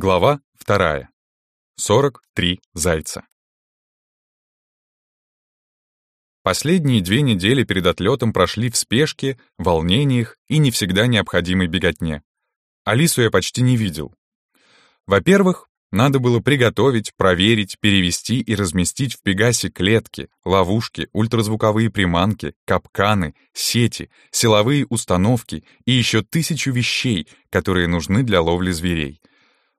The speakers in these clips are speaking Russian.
Глава вторая. 43 зайца. Последние две недели перед отлетом прошли в спешке, волнениях и не всегда необходимой беготне. Алису я почти не видел. Во-первых, надо было приготовить, проверить, перевести и разместить в Пегасе клетки, ловушки, ультразвуковые приманки, капканы, сети, силовые установки и еще тысячу вещей, которые нужны для ловли зверей.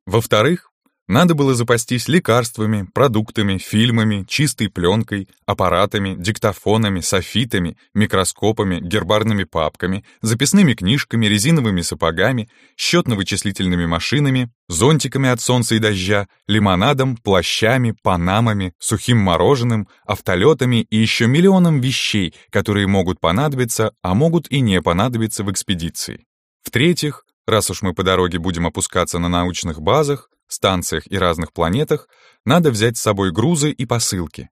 Во-вторых, надо было запастись лекарствами, продуктами, фильмами, чистой пленкой, аппаратами, диктофонами, софитами, микроскопами, гербарными папками, записными книжками, резиновыми сапогами, счетно-вычислительными машинами, зонтиками от солнца и дождя, лимонадом, плащами, панамами, сухим мороженым, автолетами и еще миллионом вещей, которые могут понадобиться, а могут и не понадобиться в экспедиции. В-третьих, раз уж мы по дороге будем опускаться на научных базах, станциях и разных планетах надо взять с собой грузы и посылки.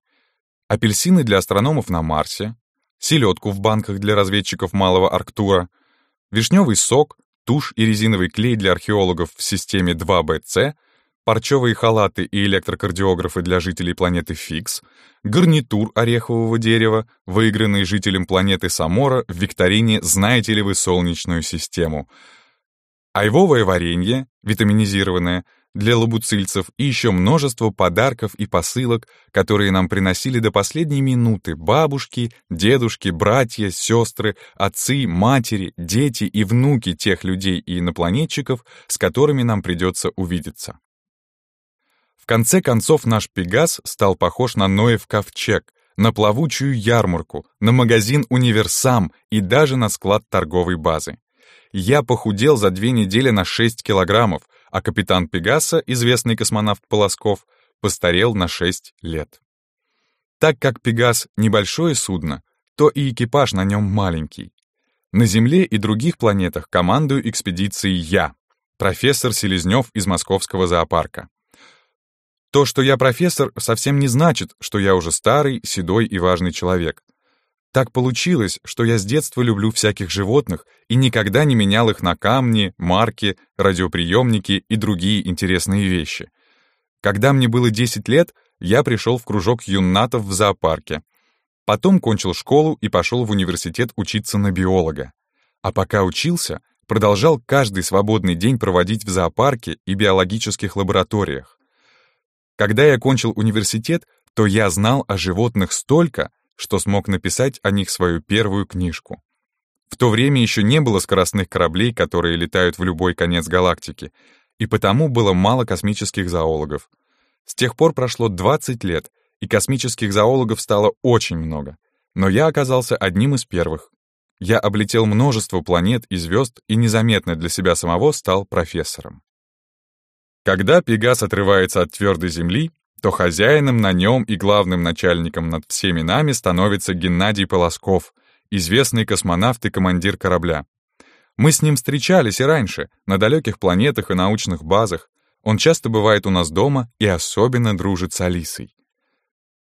Апельсины для астрономов на Марсе, селедку в банках для разведчиков Малого Арктура, вишневый сок, тушь и резиновый клей для археологов в системе 2BC, парчевые халаты и электрокардиографы для жителей планеты Фикс, гарнитур орехового дерева, выигранный жителям планеты Самора в викторине «Знаете ли вы Солнечную систему?», айвовое варенье, витаминизированное, для лабуцильцев и еще множество подарков и посылок, которые нам приносили до последней минуты бабушки, дедушки, братья, сестры, отцы, матери, дети и внуки тех людей и инопланетчиков, с которыми нам придется увидеться. В конце концов наш Пегас стал похож на Ноев ковчег, на плавучую ярмарку, на магазин «Универсам» и даже на склад торговой базы. Я похудел за две недели на 6 килограммов, а капитан Пегаса, известный космонавт Полосков, постарел на 6 лет. Так как Пегас — небольшое судно, то и экипаж на нем маленький. На Земле и других планетах командую экспедицией я, профессор Селезнев из Московского зоопарка. То, что я профессор, совсем не значит, что я уже старый, седой и важный человек. Так получилось, что я с детства люблю всяких животных и никогда не менял их на камни, марки, радиоприемники и другие интересные вещи. Когда мне было 10 лет, я пришел в кружок юннатов в зоопарке. Потом кончил школу и пошел в университет учиться на биолога. А пока учился, продолжал каждый свободный день проводить в зоопарке и биологических лабораториях. Когда я кончил университет, то я знал о животных столько, что смог написать о них свою первую книжку. В то время еще не было скоростных кораблей, которые летают в любой конец галактики, и потому было мало космических зоологов. С тех пор прошло 20 лет, и космических зоологов стало очень много. Но я оказался одним из первых. Я облетел множество планет и звезд и незаметно для себя самого стал профессором. Когда Пегас отрывается от твердой Земли, то хозяином на нем и главным начальником над всеми нами становится Геннадий Полосков, известный космонавт и командир корабля. Мы с ним встречались и раньше, на далеких планетах и научных базах. Он часто бывает у нас дома и особенно дружит с Алисой.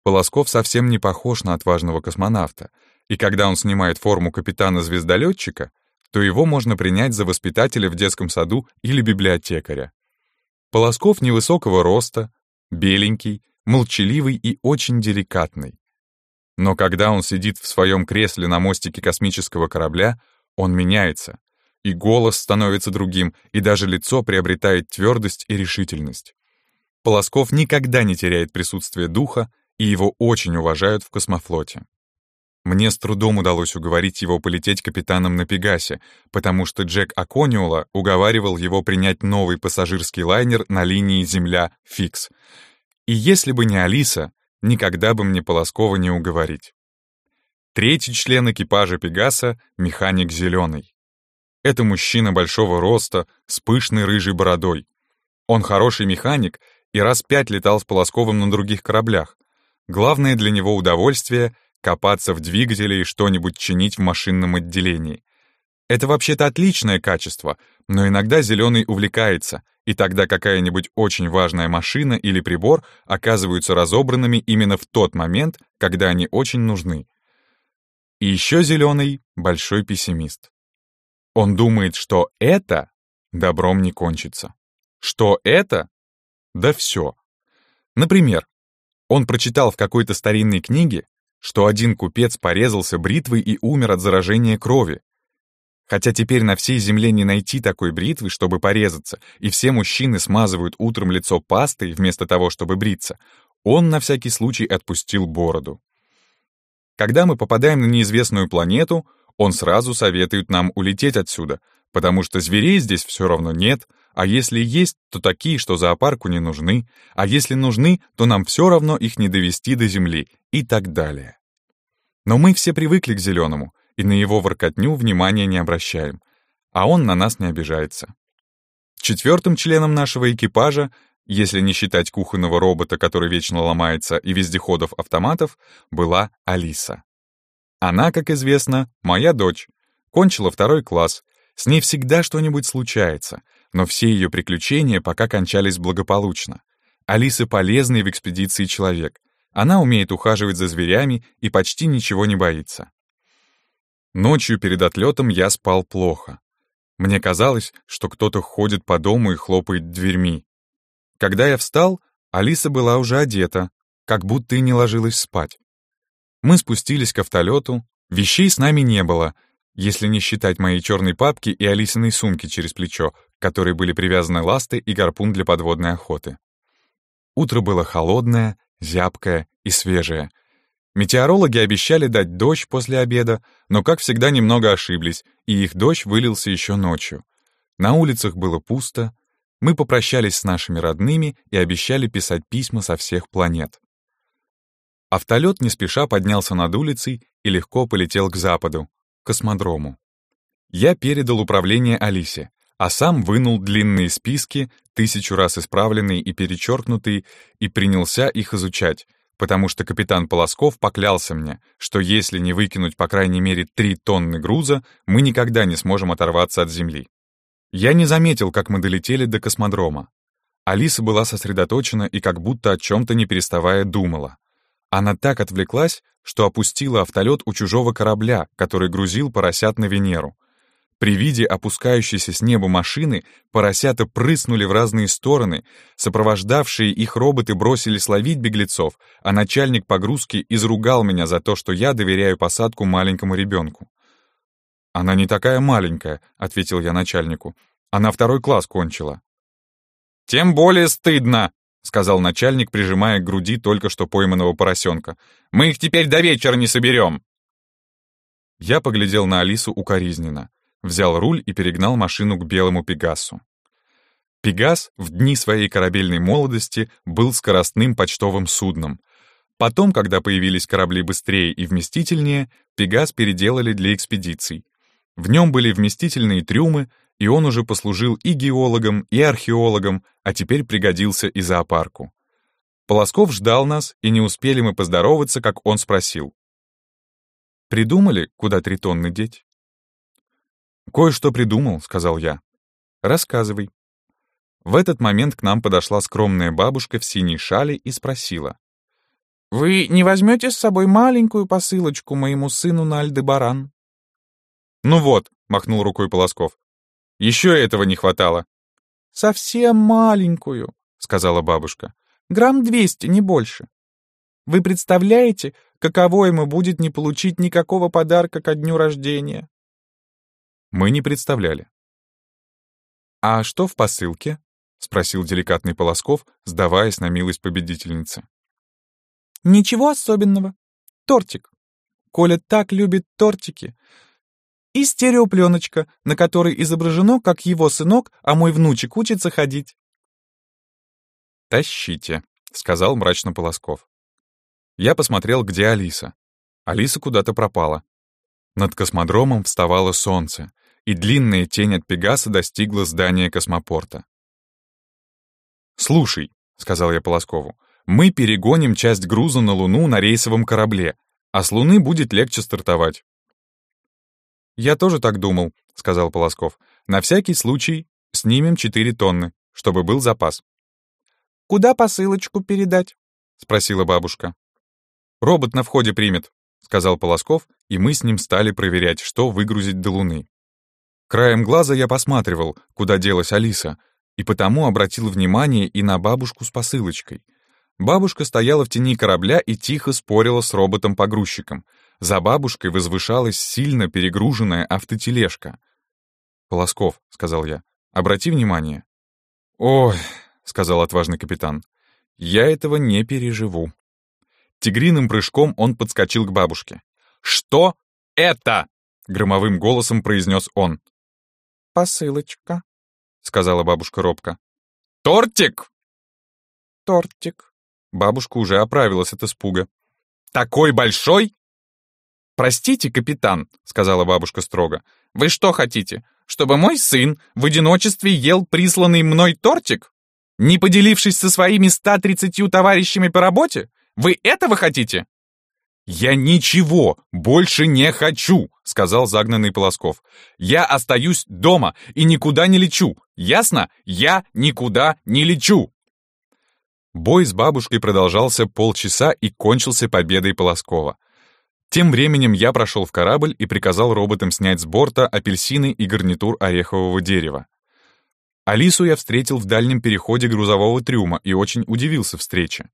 Полосков совсем не похож на отважного космонавта, и когда он снимает форму капитана-звездолетчика, то его можно принять за воспитателя в детском саду или библиотекаря. Полосков невысокого роста, беленький, молчаливый и очень деликатный. Но когда он сидит в своем кресле на мостике космического корабля, он меняется, и голос становится другим, и даже лицо приобретает твердость и решительность. Полосков никогда не теряет присутствие духа, и его очень уважают в космофлоте. Мне с трудом удалось уговорить его полететь капитаном на Пегасе, потому что Джек Акониола уговаривал его принять новый пассажирский лайнер на линии Земля-Фикс. И если бы не Алиса, никогда бы мне Полоскова не уговорить. Третий член экипажа Пегаса — механик Зеленый. Это мужчина большого роста, с пышной рыжей бородой. Он хороший механик и раз пять летал с Полосковым на других кораблях. Главное для него удовольствие — копаться в двигателе и что-нибудь чинить в машинном отделении. Это вообще-то отличное качество, но иногда зеленый увлекается, и тогда какая-нибудь очень важная машина или прибор оказываются разобранными именно в тот момент, когда они очень нужны. И еще зеленый — большой пессимист. Он думает, что это добром не кончится. Что это? Да все. Например, он прочитал в какой-то старинной книге, что один купец порезался бритвой и умер от заражения крови. Хотя теперь на всей земле не найти такой бритвы, чтобы порезаться, и все мужчины смазывают утром лицо пастой вместо того, чтобы бриться, он на всякий случай отпустил бороду. Когда мы попадаем на неизвестную планету, он сразу советует нам улететь отсюда, потому что зверей здесь все равно нет, а если есть, то такие, что зоопарку не нужны, а если нужны, то нам все равно их не довести до земли и так далее. Но мы все привыкли к зеленому, и на его воркотню внимания не обращаем, а он на нас не обижается. Четвертым членом нашего экипажа, если не считать кухонного робота, который вечно ломается, и вездеходов-автоматов, была Алиса. Она, как известно, моя дочь, кончила второй класс, с ней всегда что-нибудь случается, но все ее приключения пока кончались благополучно. Алиса полезный в экспедиции человек. Она умеет ухаживать за зверями и почти ничего не боится. Ночью перед отлетом я спал плохо. Мне казалось, что кто-то ходит по дому и хлопает дверьми. Когда я встал, Алиса была уже одета, как будто и не ложилась спать. Мы спустились к автолету, вещей с нами не было, если не считать моей черной папки и Алисиной сумки через плечо, к которой были привязаны ласты и гарпун для подводной охоты. Утро было холодное, зябкое и свежее. Метеорологи обещали дать дождь после обеда, но, как всегда, немного ошиблись, и их дождь вылился еще ночью. На улицах было пусто, мы попрощались с нашими родными и обещали писать письма со всех планет. Автолет не спеша поднялся над улицей и легко полетел к западу, к космодрому. Я передал управление Алисе, а сам вынул длинные списки, тысячу раз исправленные и перечеркнутые, и принялся их изучать, потому что капитан Полосков поклялся мне, что если не выкинуть по крайней мере три тонны груза, мы никогда не сможем оторваться от Земли. Я не заметил, как мы долетели до космодрома. Алиса была сосредоточена и как будто о чем-то не переставая думала. Она так отвлеклась, что опустила автолет у чужого корабля, который грузил поросят на Венеру — при виде опускающейся с неба машины поросята прыснули в разные стороны, сопровождавшие их роботы бросились ловить беглецов, а начальник погрузки изругал меня за то, что я доверяю посадку маленькому ребенку. «Она не такая маленькая», — ответил я начальнику. «Она второй класс кончила». «Тем более стыдно», — сказал начальник, прижимая к груди только что пойманного поросенка. «Мы их теперь до вечера не соберем». Я поглядел на Алису укоризненно взял руль и перегнал машину к белому Пегасу. Пегас в дни своей корабельной молодости был скоростным почтовым судном. Потом, когда появились корабли быстрее и вместительнее, Пегас переделали для экспедиций. В нем были вместительные трюмы, и он уже послужил и геологом, и археологом, а теперь пригодился и зоопарку. Полосков ждал нас, и не успели мы поздороваться, как он спросил. «Придумали, куда три тонны деть?» «Кое-что придумал», — сказал я. «Рассказывай». В этот момент к нам подошла скромная бабушка в синей шале и спросила. «Вы не возьмете с собой маленькую посылочку моему сыну на Альдебаран?» «Ну вот», — махнул рукой Полосков. «Еще этого не хватало». «Совсем маленькую», — сказала бабушка. «Грамм двести, не больше. Вы представляете, каково ему будет не получить никакого подарка ко дню рождения?» Мы не представляли. «А что в посылке?» — спросил деликатный Полосков, сдаваясь на милость победительницы. «Ничего особенного. Тортик. Коля так любит тортики. И стереопленочка, на которой изображено, как его сынок, а мой внучек учится ходить». «Тащите», — сказал мрачно Полосков. Я посмотрел, где Алиса. Алиса куда-то пропала. Над космодромом вставало солнце, и длинная тень от Пегаса достигла здания космопорта. «Слушай», — сказал я Полоскову, — «мы перегоним часть груза на Луну на рейсовом корабле, а с Луны будет легче стартовать». «Я тоже так думал», — сказал Полосков. «На всякий случай снимем 4 тонны, чтобы был запас». «Куда посылочку передать?» — спросила бабушка. «Робот на входе примет», — сказал Полосков, и мы с ним стали проверять, что выгрузить до Луны. Краем глаза я посматривал, куда делась Алиса, и потому обратил внимание и на бабушку с посылочкой. Бабушка стояла в тени корабля и тихо спорила с роботом-погрузчиком. За бабушкой возвышалась сильно перегруженная автотележка. «Полосков», — сказал я, — «обрати внимание». «Ой», — сказал отважный капитан, — «я этого не переживу». Тигриным прыжком он подскочил к бабушке. «Что это?» — громовым голосом произнес он. «Посылочка», — сказала бабушка робко. «Тортик!» «Тортик». Бабушка уже оправилась от испуга. «Такой большой?» «Простите, капитан», — сказала бабушка строго. «Вы что хотите, чтобы мой сын в одиночестве ел присланный мной тортик? Не поделившись со своими 130 товарищами по работе? Вы этого хотите?» «Я ничего больше не хочу», — сказал загнанный Полосков. «Я остаюсь дома и никуда не лечу. Ясно? Я никуда не лечу». Бой с бабушкой продолжался полчаса и кончился победой Полоскова. Тем временем я прошел в корабль и приказал роботам снять с борта апельсины и гарнитур орехового дерева. Алису я встретил в дальнем переходе грузового трюма и очень удивился встрече.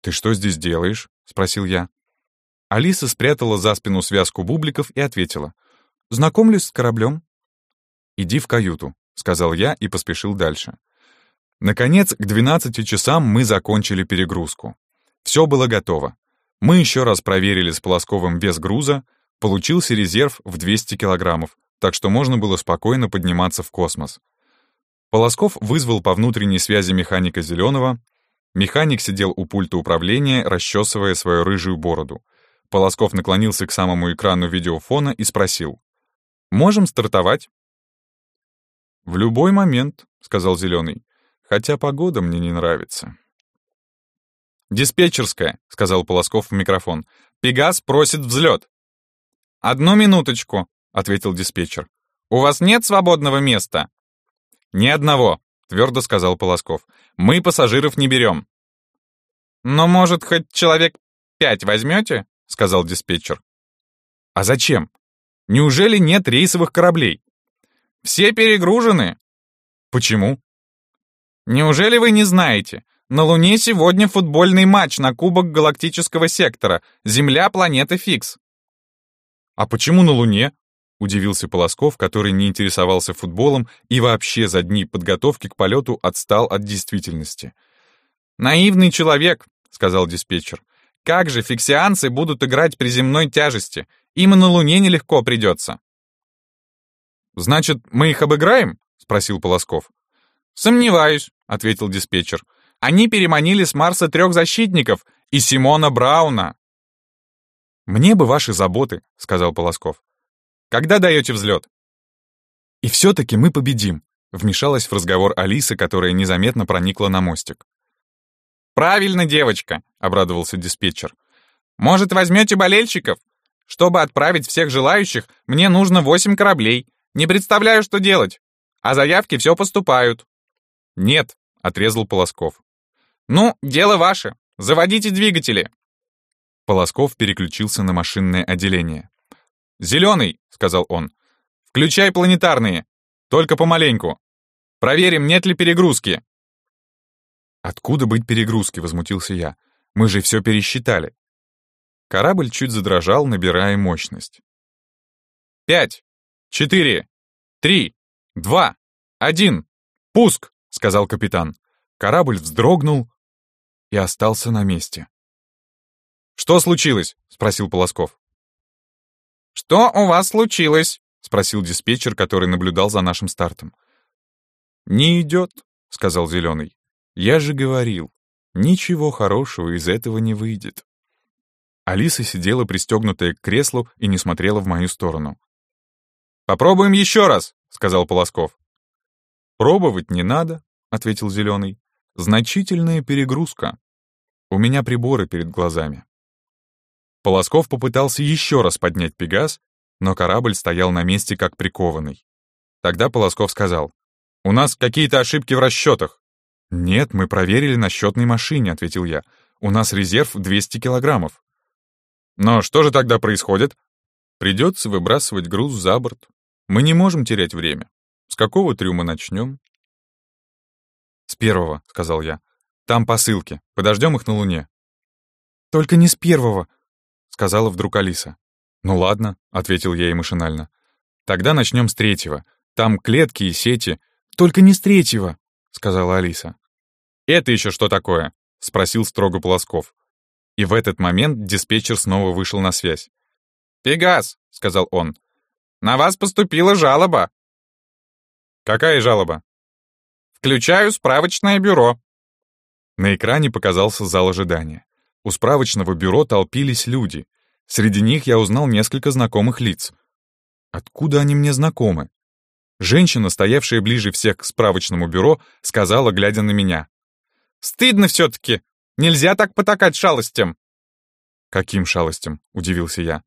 «Ты что здесь делаешь?» — спросил я. Алиса спрятала за спину связку бубликов и ответила. «Знакомлюсь с кораблем». «Иди в каюту», — сказал я и поспешил дальше. Наконец, к 12 часам мы закончили перегрузку. Все было готово. Мы еще раз проверили с Полосковым вес груза, получился резерв в 200 килограммов, так что можно было спокойно подниматься в космос. Полосков вызвал по внутренней связи механика Зеленого. Механик сидел у пульта управления, расчесывая свою рыжую бороду — Полосков наклонился к самому экрану видеофона и спросил. «Можем стартовать?» «В любой момент», — сказал Зеленый, «хотя погода мне не нравится». «Диспетчерская», — сказал Полосков в микрофон. «Пегас просит взлет». «Одну минуточку», — ответил диспетчер. «У вас нет свободного места?» «Ни одного», — твердо сказал Полосков. «Мы пассажиров не берем». «Но, может, хоть человек пять возьмете?» — сказал диспетчер. «А зачем? Неужели нет рейсовых кораблей?» «Все перегружены». «Почему?» «Неужели вы не знаете? На Луне сегодня футбольный матч на Кубок Галактического Сектора. Земля планеты Фикс». «А почему на Луне?» — удивился Полосков, который не интересовался футболом и вообще за дни подготовки к полету отстал от действительности. «Наивный человек», — сказал диспетчер. Как же фиксианцы будут играть при земной тяжести? Им и на Луне нелегко придется. «Значит, мы их обыграем?» — спросил Полосков. «Сомневаюсь», — ответил диспетчер. «Они переманили с Марса трех защитников и Симона Брауна». «Мне бы ваши заботы», — сказал Полосков. «Когда даете взлет?» «И все-таки мы победим», — вмешалась в разговор Алиса, которая незаметно проникла на мостик. «Правильно, девочка», — обрадовался диспетчер. «Может, возьмете болельщиков? Чтобы отправить всех желающих, мне нужно восемь кораблей. Не представляю, что делать. А заявки все поступают». «Нет», — отрезал Полосков. «Ну, дело ваше. Заводите двигатели». Полосков переключился на машинное отделение. «Зеленый», — сказал он, — «включай планетарные. Только помаленьку. Проверим, нет ли перегрузки. «Откуда быть перегрузки?» — возмутился я. «Мы же все пересчитали». Корабль чуть задрожал, набирая мощность. «Пять, четыре, три, два, один, пуск!» — сказал капитан. Корабль вздрогнул и остался на месте. «Что случилось?» — спросил Полосков. «Что у вас случилось?» — спросил диспетчер, который наблюдал за нашим стартом. «Не идет», — сказал Зеленый. Я же говорил, ничего хорошего из этого не выйдет. Алиса сидела пристегнутая к креслу и не смотрела в мою сторону. «Попробуем еще раз», — сказал Полосков. «Пробовать не надо», — ответил Зеленый. «Значительная перегрузка. У меня приборы перед глазами». Полосков попытался еще раз поднять Пегас, но корабль стоял на месте как прикованный. Тогда Полосков сказал, «У нас какие-то ошибки в расчетах. «Нет, мы проверили на счетной машине», — ответил я. «У нас резерв 200 килограммов». «Но что же тогда происходит?» «Придется выбрасывать груз за борт. Мы не можем терять время. С какого трюма начнем?» первого», — сказал я. «Там посылки. Подождем их на Луне». «Только не с первого», — сказала вдруг Алиса. «Ну ладно», — ответил я ей машинально. «Тогда начнем с третьего. Там клетки и сети». «Только не с третьего», — сказала Алиса. «Это еще что такое?» — спросил строго Полосков. И в этот момент диспетчер снова вышел на связь. «Пегас», — сказал он, — «на вас поступила жалоба». «Какая жалоба?» «Включаю справочное бюро». На экране показался зал ожидания. У справочного бюро толпились люди. Среди них я узнал несколько знакомых лиц. Откуда они мне знакомы? Женщина, стоявшая ближе всех к справочному бюро, сказала, глядя на меня. «Стыдно все-таки! Нельзя так потакать шалостям!» «Каким шалостям?» — удивился я.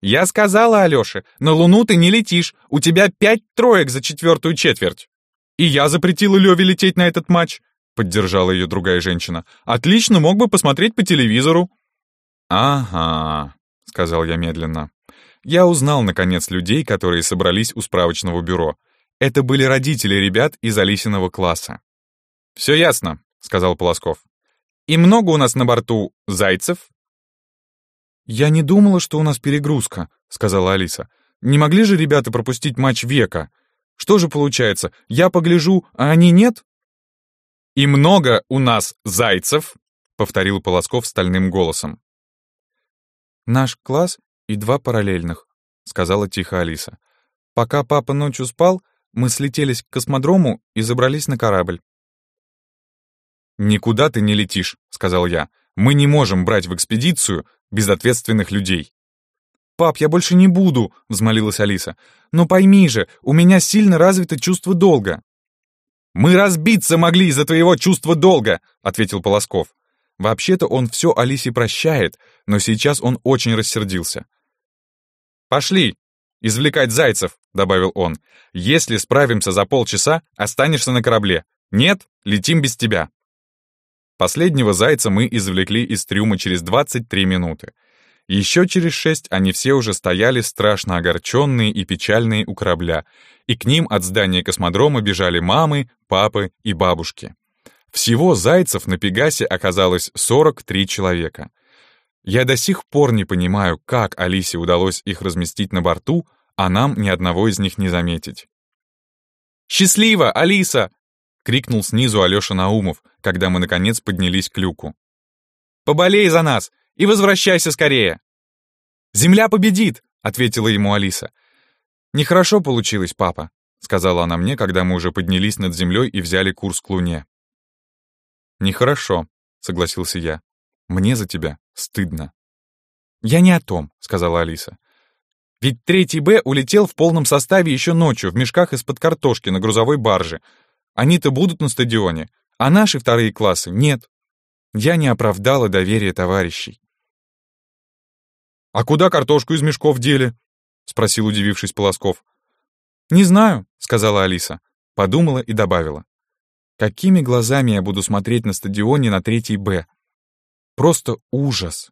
«Я сказала Алёше, на Луну ты не летишь, у тебя пять троек за четвертую четверть!» «И я запретила Лёве лететь на этот матч!» — поддержала ее другая женщина. «Отлично, мог бы посмотреть по телевизору». «Ага», — сказал я медленно. Я узнал, наконец, людей, которые собрались у справочного бюро. Это были родители ребят из Алисиного класса. «Все ясно», — сказал Полосков. «И много у нас на борту зайцев?» «Я не думала, что у нас перегрузка», — сказала Алиса. «Не могли же ребята пропустить матч века? Что же получается, я погляжу, а они нет?» «И много у нас зайцев», — повторил Полосков стальным голосом. «Наш класс и два параллельных», — сказала тихо Алиса. «Пока папа ночью спал, мы слетелись к космодрому и забрались на корабль». «Никуда ты не летишь», — сказал я. «Мы не можем брать в экспедицию безответственных людей». «Пап, я больше не буду», — взмолилась Алиса. «Но пойми же, у меня сильно развито чувство долга». «Мы разбиться могли из-за твоего чувства долга», — ответил Полосков. Вообще-то он все Алисе прощает, но сейчас он очень рассердился. «Пошли, извлекать зайцев», — добавил он. «Если справимся за полчаса, останешься на корабле. Нет, летим без тебя». Последнего зайца мы извлекли из трюма через 23 минуты. Еще через шесть они все уже стояли страшно огорченные и печальные у корабля, и к ним от здания космодрома бежали мамы, папы и бабушки. Всего зайцев на Пегасе оказалось 43 человека. Я до сих пор не понимаю, как Алисе удалось их разместить на борту, а нам ни одного из них не заметить. «Счастливо, Алиса!» — крикнул снизу Алёша Наумов, когда мы, наконец, поднялись к люку. «Поболей за нас и возвращайся скорее!» «Земля победит!» — ответила ему Алиса. «Нехорошо получилось, папа», — сказала она мне, когда мы уже поднялись над землей и взяли курс к Луне. «Нехорошо», — согласился я. «Мне за тебя стыдно». «Я не о том», — сказала Алиса. «Ведь третий Б улетел в полном составе еще ночью в мешках из-под картошки на грузовой барже, они-то будут на стадионе, а наши вторые классы нет. Я не оправдала доверие товарищей. «А куда картошку из мешков дели?» — спросил, удивившись Полосков. «Не знаю», — сказала Алиса. Подумала и добавила. «Какими глазами я буду смотреть на стадионе на третий Б? Просто ужас!»